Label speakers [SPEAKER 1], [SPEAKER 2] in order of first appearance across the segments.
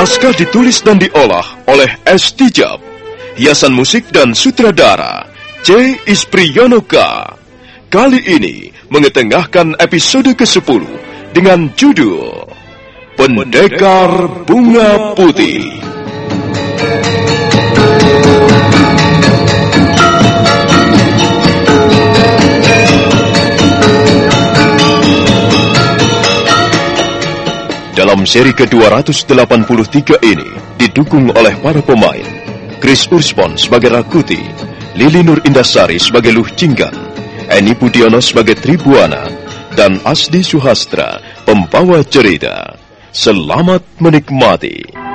[SPEAKER 1] Naskah ditulis dan diolah oleh S. Tijab. Hiasan musik dan sutradara C. Ispriyonoka. Kali ini mengetengahkan episode ke-10 dengan judul Pendekar Bunga Putih. Dalam seri ke-283 ini didukung oleh para pemain Chris Urspon sebagai Rakuti, Lili Nur Indasari sebagai Luh Jinggan, Eni Budiono sebagai Tribuana, dan Asdi Suhastra, pembawa cerita. Selamat menikmati.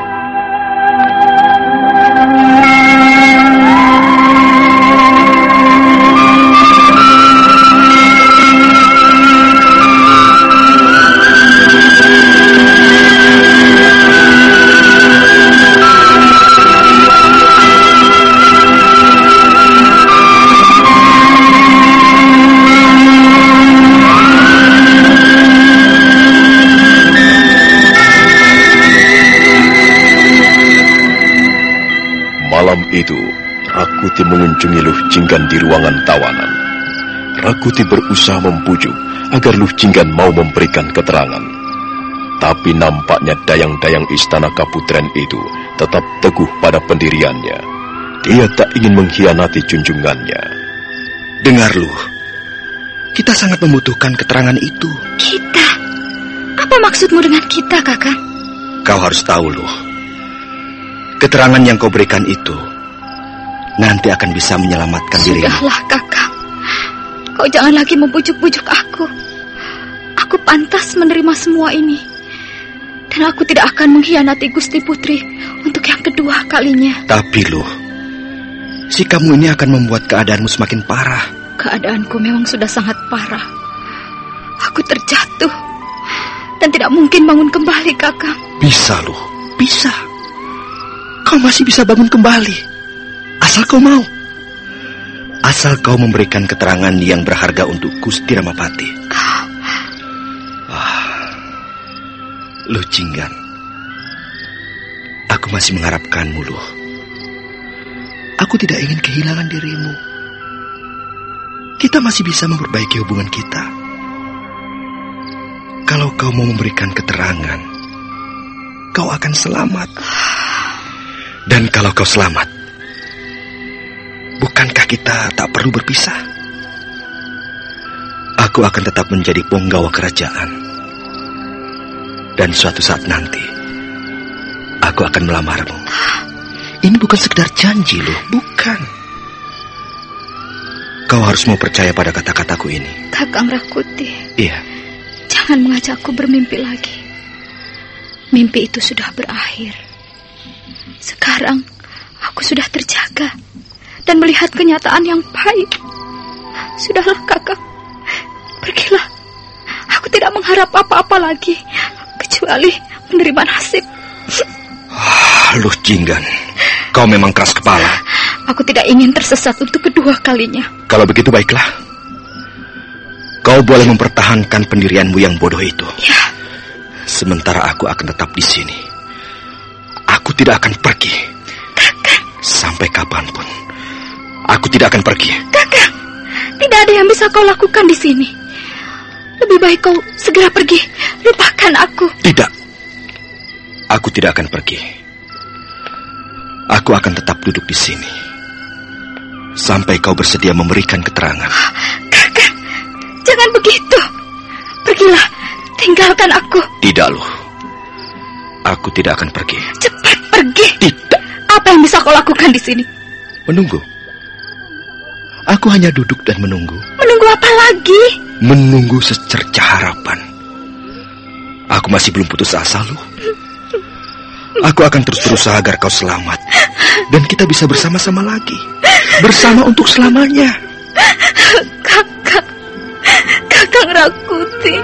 [SPEAKER 1] Itu, Rakuti mengunjungi Luh Jinggan di ruangan tawanan. Rakuti berusaha membujuk agar Luh Jinggan mau memberikan keterangan. Tapi nampaknya dayang-dayang istana Kaputren itu tetap teguh pada pendiriannya. Dia tak ingin mengkhianati junjungannya.
[SPEAKER 2] Dengar Luh, kita sangat membutuhkan keterangan itu.
[SPEAKER 3] Kita? Apa maksudmu dengan kita, kakak?
[SPEAKER 2] Kau harus tahu, Luh. Keterangan yang kau berikan itu nanti akan bisa menyelamatkan dirimu.
[SPEAKER 3] Sudahlah, kakak. Kau jangan lagi membujuk-bujuk aku. Aku pantas menerima semua ini. Dan aku tidak akan mengkhianati Gusti Putri untuk yang kedua kalinya.
[SPEAKER 2] Tapi, Luh, sikapmu ini akan membuat keadaanmu semakin parah.
[SPEAKER 3] Keadaanku memang sudah sangat parah. Aku terjatuh dan tidak mungkin bangun kembali, kakak.
[SPEAKER 2] Bisa, Luh. Bisa. Kau masih bisa bangun kembali. Asal kau mau. Asal kau memberikan keterangan yang berharga untuk Gusti Ramapati. Loh Jinggan, aku masih mengharapkanmu loh. Aku tidak ingin kehilangan dirimu. Kita masih bisa memperbaiki hubungan kita. Kalau kau mau memberikan keterangan, kau akan selamat. Dan kalau kau selamat, bukankah kita tak perlu berpisah? Aku akan tetap menjadi penggawa kerajaan. Dan suatu saat nanti, aku akan melamarmu. Ini bukan sekedar janji loh, bukan. Kau harus mau percaya pada kata-kataku ini.
[SPEAKER 3] Kakang Rakuti.
[SPEAKER 2] Iya.
[SPEAKER 3] Jangan mengajakku bermimpi lagi. Mimpi itu sudah berakhir. Sekarang aku sudah terjaga dan melihat kenyataan yang baik. Sudahlah kakak, pergilah. Aku tidak mengharap apa-apa lagi kecuali menerima nasib.
[SPEAKER 2] Ah, lu jinggan. Kau memang keras kepala.
[SPEAKER 3] Aku tidak ingin tersesat untuk kedua kalinya.
[SPEAKER 2] Kalau begitu baiklah. Kau boleh mempertahankan pendirianmu yang bodoh itu.
[SPEAKER 3] Ya.
[SPEAKER 2] Sementara aku akan tetap di sini. Aku tidak akan pergi.
[SPEAKER 3] Kakak.
[SPEAKER 2] Sampai kapan pun. Aku tidak akan pergi.
[SPEAKER 3] Kakak, tidak ada yang bisa kau lakukan di sini. Lebih baik kau segera pergi. Lupakan aku.
[SPEAKER 2] Tidak. Aku tidak akan pergi. Aku akan tetap duduk di sini. Sampai kau bersedia memberikan keterangan.
[SPEAKER 3] Kakak, jangan begitu. Pergilah, tinggalkan aku.
[SPEAKER 2] Tidak, loh. Aku tidak akan pergi.
[SPEAKER 3] Cepat pergi.
[SPEAKER 2] Tidak.
[SPEAKER 3] Apa yang bisa kau lakukan di sini?
[SPEAKER 2] Menunggu. Aku hanya duduk dan menunggu.
[SPEAKER 3] Menunggu apa lagi?
[SPEAKER 2] Menunggu secerca harapan. Aku masih belum putus asa, loh. Aku akan terus berusaha agar kau selamat. Dan kita bisa bersama-sama lagi. Bersama untuk selamanya.
[SPEAKER 3] Kakak. Kakak Rakuti.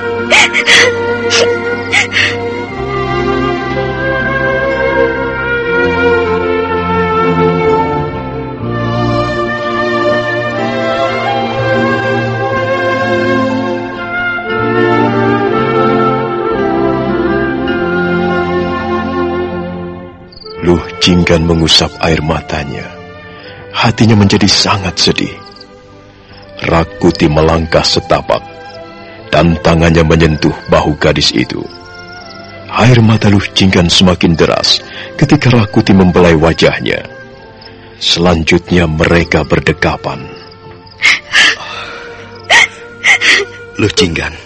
[SPEAKER 1] Jinggan mengusap air matanya. Hatinya menjadi sangat sedih. Rakuti melangkah setapak dan tangannya menyentuh bahu gadis itu. Air mata Luh Jinggan semakin deras ketika Rakuti membelai wajahnya. Selanjutnya mereka berdekapan.
[SPEAKER 2] Loh Jinggan,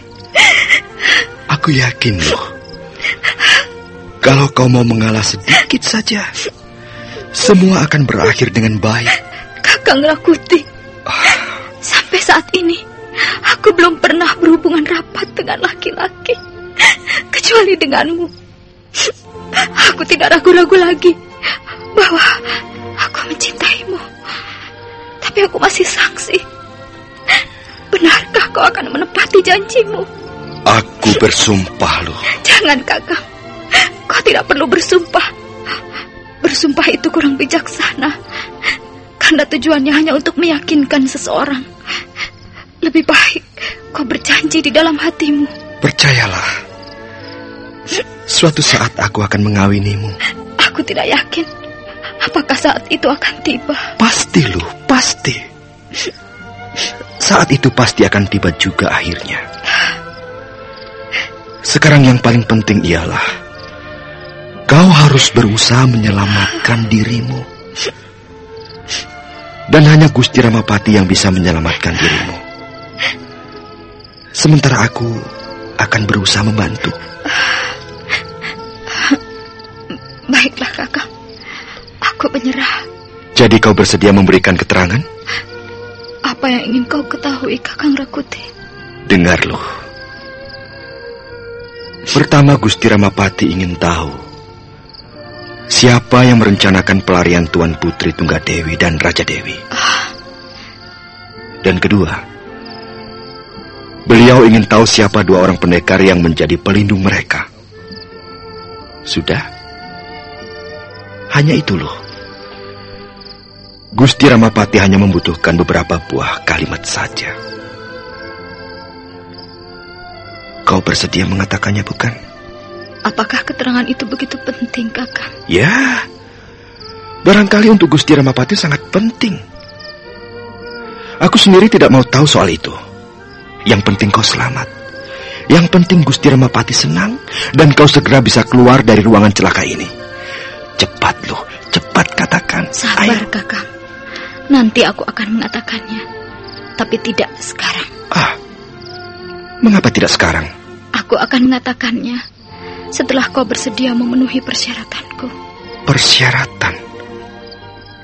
[SPEAKER 2] aku yakin loh. Kalau kau mau mengalah sedikit saja, semua akan berakhir dengan baik.
[SPEAKER 3] Kakang Rakuti. Sampai saat ini, aku belum pernah berhubungan rapat dengan laki-laki. Kecuali denganmu. Aku tidak ragu-ragu lagi bahwa aku mencintaimu. Tapi aku masih sangsi. Benarkah kau akan menepati janjimu?
[SPEAKER 2] Aku bersumpah loh.
[SPEAKER 3] Jangan kakak. Tidak perlu bersumpah. Bersumpah itu kurang bijaksana. Karena tujuannya hanya untuk meyakinkan seseorang. Lebih baik kau berjanji di dalam hatimu.
[SPEAKER 2] Percayalah. Suatu saat aku akan mengawinimu.
[SPEAKER 3] Aku tidak yakin apakah saat itu akan tiba.
[SPEAKER 2] Pasti loh, pasti. Saat itu pasti akan tiba juga akhirnya. Sekarang yang paling penting ialah kau harus berusaha menyelamatkan dirimu. Dan hanya Gusti Ramapati yang bisa menyelamatkan dirimu. Sementara aku akan berusaha membantu.
[SPEAKER 3] Baiklah kakak. Aku menyerah.
[SPEAKER 2] Jadi kau bersedia memberikan keterangan?
[SPEAKER 3] Apa yang ingin kau ketahui kakang Rakuti?
[SPEAKER 2] Dengar loh. Pertama Gusti Ramapati ingin tahu siapa yang merencanakan pelarian Tuan Putri Tunggadewi dan Raja Dewi. Dan kedua, beliau ingin tahu siapa dua orang pendekar yang menjadi pelindung mereka. Sudah? Hanya itu loh. Gusti Ramapati hanya membutuhkan beberapa buah kalimat saja. Kau bersedia mengatakannya bukan?
[SPEAKER 3] Apakah keterangan itu begitu penting, Kakang?
[SPEAKER 2] Ya, barangkali untuk Gusti Ramapati sangat penting. Aku sendiri tidak mau tahu soal itu. Yang penting kau selamat. Yang penting Gusti Ramapati senang dan kau segera bisa keluar dari ruangan celaka ini. Cepat loh, cepat katakan.
[SPEAKER 3] Sabar, Ayo. Kakang. Nanti aku akan mengatakannya. Tapi tidak sekarang.
[SPEAKER 2] Ah, mengapa tidak sekarang?
[SPEAKER 3] Aku akan mengatakannya setelah kau bersedia memenuhi persyaratanku.
[SPEAKER 2] Persyaratan?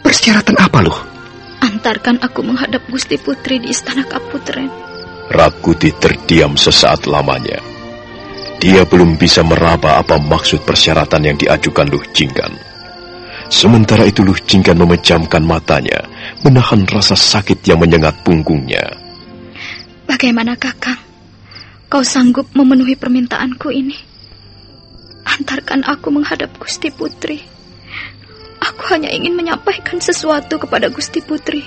[SPEAKER 2] Persyaratan apa loh?
[SPEAKER 3] Antarkan aku menghadap Gusti Putri di Istana Kaputren.
[SPEAKER 1] Rakuti terdiam sesaat lamanya. Dia belum bisa meraba apa maksud persyaratan yang diajukan Luh Jinggan. Sementara itu Luh Jinggan memejamkan matanya, menahan rasa sakit yang menyengat punggungnya.
[SPEAKER 3] Bagaimana kakang? Kau sanggup memenuhi permintaanku ini? Antarkan aku menghadap Gusti Putri. Aku hanya ingin menyampaikan sesuatu kepada Gusti Putri.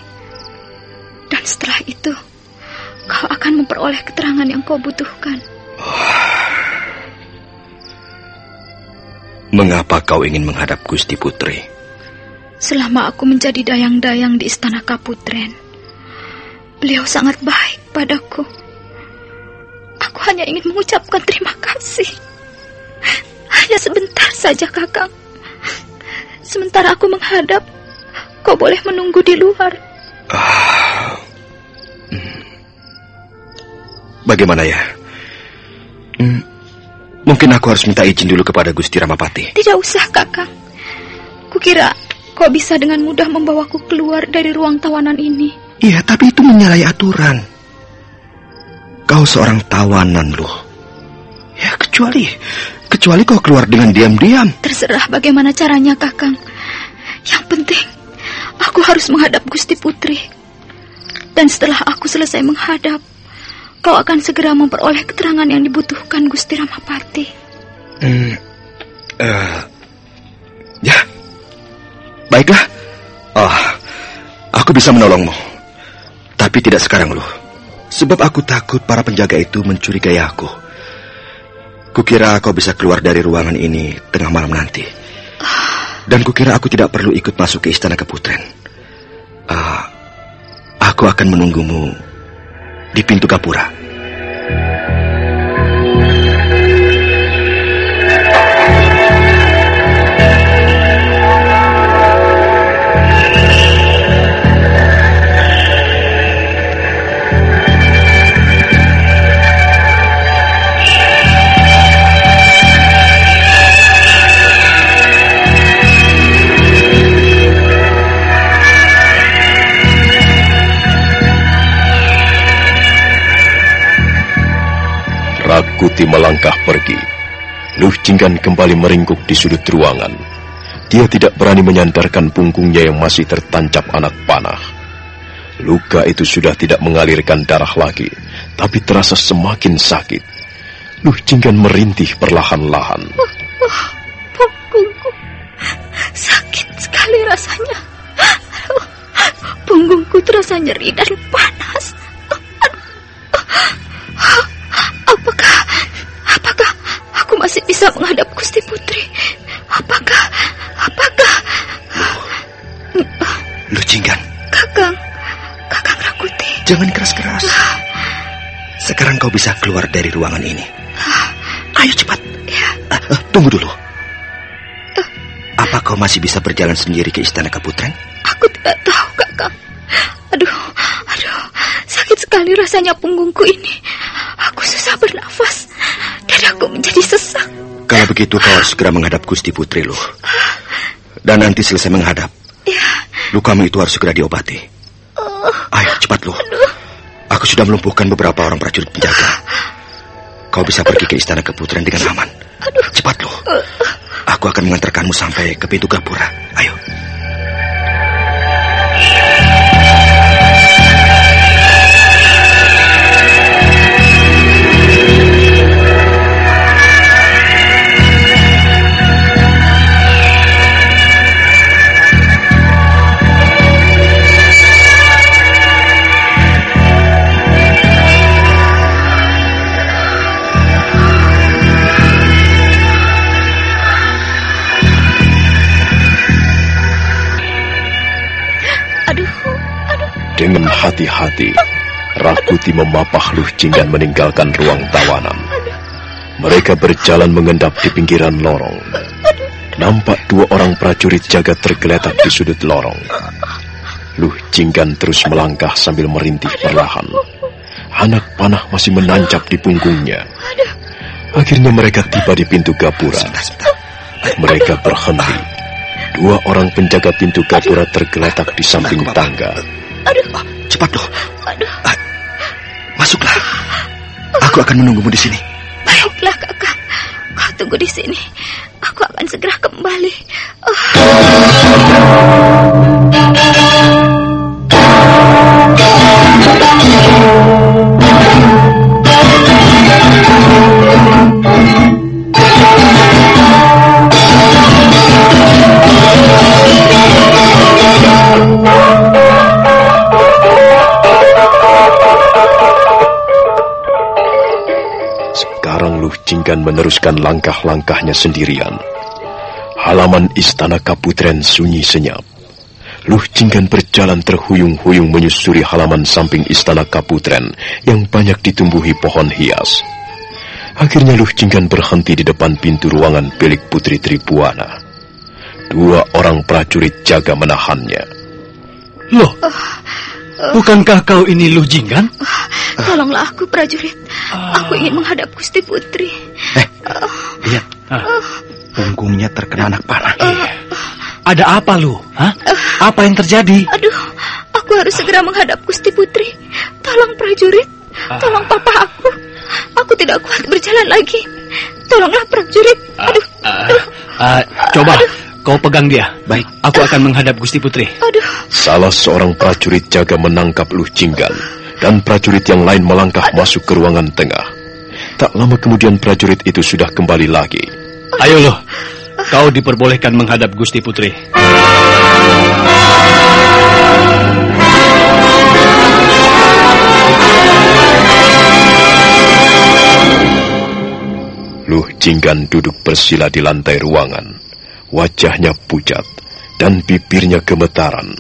[SPEAKER 3] Dan setelah itu, kau akan memperoleh keterangan yang kau butuhkan.
[SPEAKER 2] Mengapa kau ingin menghadap Gusti Putri?
[SPEAKER 3] Selama aku menjadi dayang-dayang di Istana Kaputren, beliau sangat baik padaku. Aku hanya ingin mengucapkan terima kasih. Hanya sebentar saja, Kakang. Sementara aku menghadap, kau boleh menunggu di luar. Ah,
[SPEAKER 2] Bagaimana ya? Hmm, mungkin aku harus minta izin dulu kepada Gusti Ramapati.
[SPEAKER 3] Tidak usah, Kakang. Kukira kau bisa dengan mudah membawaku keluar dari ruang tawanan ini.
[SPEAKER 2] Iya, tapi itu menyalahi aturan. Kau seorang tawanan loh. Ya, kecuali kecuali kau keluar dengan diam-diam.
[SPEAKER 3] Terserah bagaimana caranya, Kakang. Yang penting aku harus menghadap Gusti Putri. Dan setelah aku selesai menghadap, kau akan segera memperoleh keterangan yang dibutuhkan Gusti Ramapati. Hmm, uh,
[SPEAKER 2] ya, baiklah. Oh, aku bisa menolongmu. Tapi tidak sekarang loh. Sebab aku takut para penjaga itu mencurigai aku. Kukira kau bisa keluar dari ruangan ini tengah malam nanti. Dan kukira aku tidak perlu ikut masuk ke istana keputren. Uh, aku akan menunggumu di pintu gapura.
[SPEAKER 1] Rakuti melangkah pergi. Luh Jinggan kembali meringkuk di sudut ruangan. Dia tidak berani menyandarkan punggungnya yang masih tertancap anak panah. Luka itu sudah tidak mengalirkan darah lagi, tapi terasa semakin sakit. Luh Jinggan merintih perlahan-lahan. Oh,
[SPEAKER 3] oh, punggungku sakit sekali rasanya. Punggungku terasa nyeri dan panas. Apakah, apakah aku masih bisa menghadap Gusti Putri? Apakah, apakah...
[SPEAKER 2] Lu Jinggan.
[SPEAKER 3] Kakang, Kakang Rakuti.
[SPEAKER 2] Jangan keras-keras. Sekarang kau bisa keluar dari ruangan ini. Ayo cepat. Ya. Uh, uh, tunggu dulu. Uh. Apa kau masih bisa berjalan sendiri ke istana Kaputren?
[SPEAKER 3] Aku tidak tahu, Kakang. Aduh, aduh, sakit sekali rasanya punggungku ini. Aku susah bernafas. Dadaku menjadi sesak.
[SPEAKER 2] Kalau begitu kau harus segera menghadap Gusti Putri lu. Dan nanti selesai menghadap. Ya. Lukamu itu harus segera diobati. Oh. Ayo cepat lu. Aku sudah melumpuhkan beberapa orang prajurit penjaga. Kau bisa pergi ke istana keputren dengan aman. Cepat lu. Aku akan mengantarkanmu sampai ke pintu gapura. Ayo.
[SPEAKER 1] Berhati-hati, Rakuti memapah Luh Jinggan meninggalkan ruang tawanan. Mereka berjalan mengendap di pinggiran lorong. Nampak dua orang prajurit jaga tergeletak di sudut lorong. Luh Jinggan terus melangkah sambil merintih perlahan. Anak panah masih menancap di punggungnya. Akhirnya mereka tiba di pintu gapura. Mereka berhenti. Dua orang penjaga pintu gapura tergeletak di samping tangga.
[SPEAKER 2] Aduh, cepat loh. Aduh. Masuklah. Aku akan menunggumu di sini.
[SPEAKER 3] Baiklah, Kakak. Kau tunggu di sini. Aku akan segera kembali. Oh.
[SPEAKER 1] Jinggan meneruskan langkah-langkahnya sendirian. Halaman istana Kaputren sunyi senyap. Luh Jinggan berjalan terhuyung-huyung menyusuri halaman samping istana Kaputren yang banyak ditumbuhi pohon hias. Akhirnya Luh Jinggan berhenti di depan pintu ruangan bilik Putri Tribuana. Dua orang prajurit jaga menahannya.
[SPEAKER 4] Loh, bukankah kau ini Luh Jinggan?
[SPEAKER 3] Tolonglah aku prajurit. Aku ingin menghadap Gusti Putri.
[SPEAKER 2] Eh, lihat. Punggungnya terkena anak panah.
[SPEAKER 4] Iya. Ada apa lu? Hah? Apa yang terjadi?
[SPEAKER 3] Aduh, aku harus segera menghadap Gusti Putri. Tolong prajurit, tolong papa aku. Aku tidak kuat berjalan lagi. Tolonglah prajurit. Aduh.
[SPEAKER 4] aduh. Uh, coba aduh. Kau pegang dia.
[SPEAKER 2] Baik,
[SPEAKER 4] aku akan menghadap Gusti Putri.
[SPEAKER 3] Aduh.
[SPEAKER 1] Salah seorang prajurit jaga menangkap Luh Jinggan dan prajurit yang lain melangkah masuk ke ruangan tengah. Tak lama kemudian prajurit itu sudah kembali lagi.
[SPEAKER 4] Ayo loh, kau diperbolehkan menghadap Gusti Putri.
[SPEAKER 1] Luh Jinggan duduk bersila di lantai ruangan. Wajahnya pucat dan bibirnya gemetaran.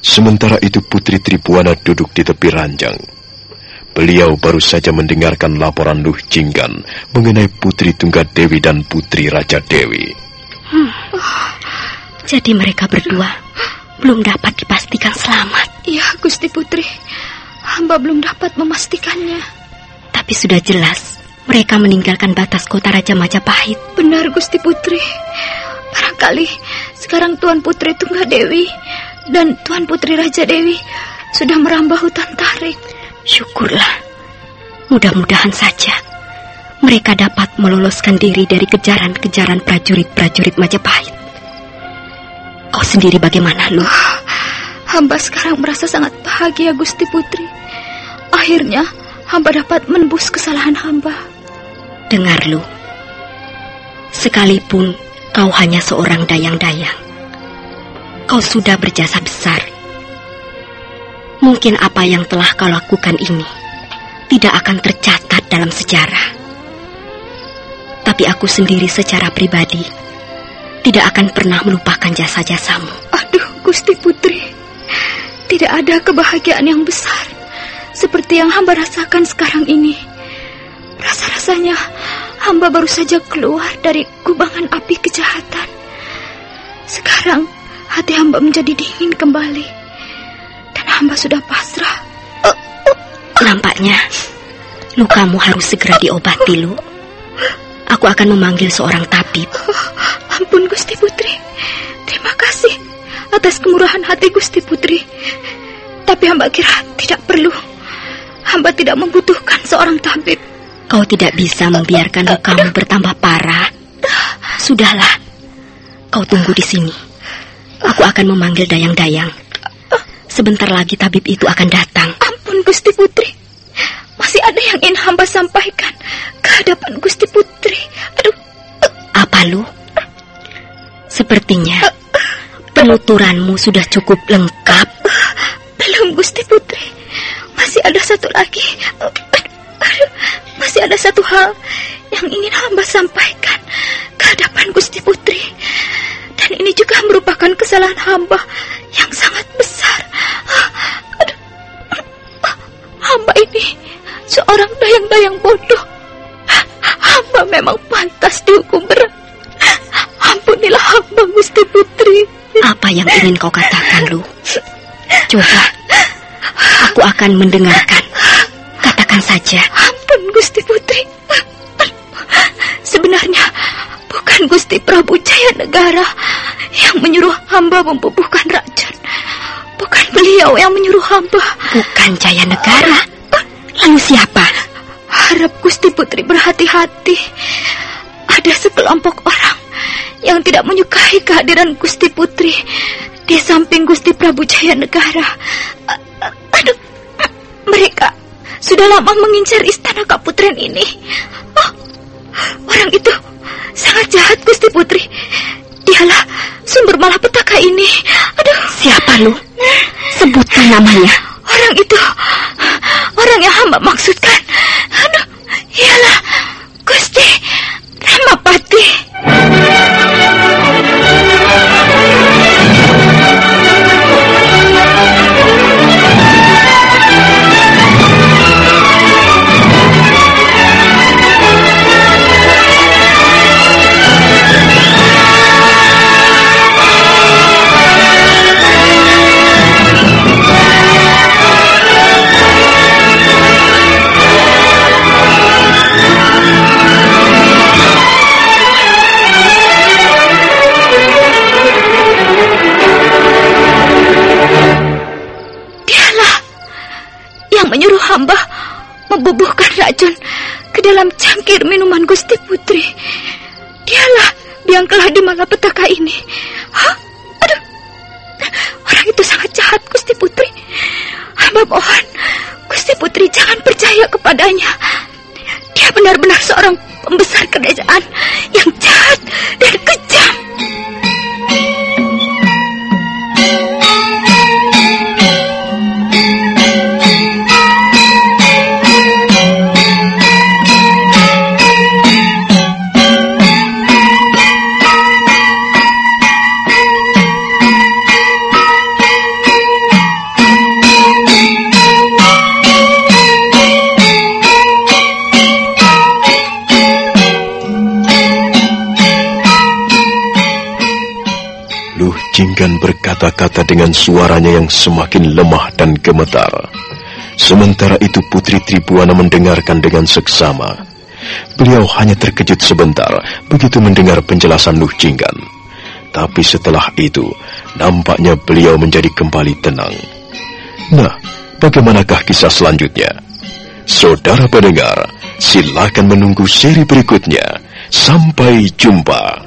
[SPEAKER 1] Sementara itu Putri Tribuana duduk di tepi ranjang. Beliau baru saja mendengarkan laporan Luh Jinggan mengenai Putri Tunggadewi dan Putri Raja Dewi. Hmm.
[SPEAKER 3] Oh, jadi mereka berdua belum dapat dipastikan selamat. Iya, Gusti Putri. Hamba belum dapat memastikannya. Tapi sudah jelas mereka meninggalkan batas kota Raja Majapahit. Benar, Gusti Putri. Barangkali sekarang Tuan Putri Tunggadewi dan Tuan Putri Raja Dewi sudah merambah hutan tarik. Syukurlah. Mudah-mudahan saja mereka dapat meloloskan diri dari kejaran-kejaran prajurit-prajurit Majapahit. Kau sendiri bagaimana, lu? Hamba sekarang merasa sangat bahagia, Gusti Putri. Akhirnya, hamba dapat menebus kesalahan hamba. Dengar, lu. Sekalipun kau hanya seorang dayang-dayang, kau sudah berjasa besar. Mungkin apa yang telah kau lakukan ini tidak akan tercatat dalam sejarah. Tapi aku sendiri secara pribadi tidak akan pernah melupakan jasa-jasamu. Aduh, Gusti Putri. Tidak ada kebahagiaan yang besar seperti yang hamba rasakan sekarang ini. Rasa-rasanya hamba baru saja keluar dari kubangan api kejahatan. Sekarang hati hamba menjadi dingin kembali. Dan hamba sudah pasrah. Nampaknya lukamu harus segera diobati, Lu. Aku akan memanggil seorang tabib. ampun, Gusti Putri. Terima kasih atas kemurahan hati Gusti Putri. Tapi hamba kira tidak perlu. Hamba tidak membutuhkan seorang tabib. Kau tidak bisa membiarkan lukamu bertambah parah. Sudahlah, kau tunggu di sini. Aku akan memanggil dayang-dayang. Sebentar lagi tabib itu akan datang. Ampun Gusti Putri. Masih ada yang ingin hamba sampaikan ke hadapan Gusti Putri. Aduh. Apa lu? Sepertinya penuturanmu sudah cukup lengkap. Belum Gusti Putri. Masih ada satu lagi. Ada satu hal yang ingin hamba sampaikan ke hadapan Gusti Putri. Dan ini juga merupakan kesalahan hamba yang sangat besar. Aduh. ini seorang dayang-dayang bodoh. Hamba memang pantas dihukum berat. Ampunilah hamba Gusti Putri.
[SPEAKER 5] Apa yang ingin kau katakan, Lu? Coba, aku akan mendengarkan. Katakan saja.
[SPEAKER 3] Gusti Putri. Sebenarnya bukan Gusti Prabu Jaya Negara yang menyuruh hamba membubuhkan racun. Bukan beliau yang menyuruh hamba.
[SPEAKER 5] Bukan Jaya Negara. Lalu siapa?
[SPEAKER 3] Harap Gusti Putri berhati-hati. Ada sekelompok orang yang tidak menyukai kehadiran Gusti Putri di samping Gusti Prabu Jaya Negara. Aduh, mereka sudah lama mengincar istana Kaputren ini. Oh, orang itu sangat jahat Gusti Putri. Dialah sumber malapetaka ini. Aduh,
[SPEAKER 5] siapa lu? Sebutkan namanya.
[SPEAKER 3] Orang itu, orang yang hamba maksudkan. Aduh, ialah Gusti Ramapati. menyuruh Gusti Putri. Hamba mohon, Gusti Putri jangan percaya kepadanya. Dia benar-benar seorang pembesar kerajaan yang jahat dan
[SPEAKER 1] Jinggan berkata-kata dengan suaranya yang semakin lemah dan gemetar. Sementara itu Putri Tribuana mendengarkan dengan seksama. Beliau hanya terkejut sebentar begitu mendengar penjelasan Nuh Jinggan. Tapi setelah itu, nampaknya beliau menjadi kembali tenang. Nah, bagaimanakah kisah selanjutnya? Saudara pendengar, silakan menunggu seri berikutnya. Sampai jumpa.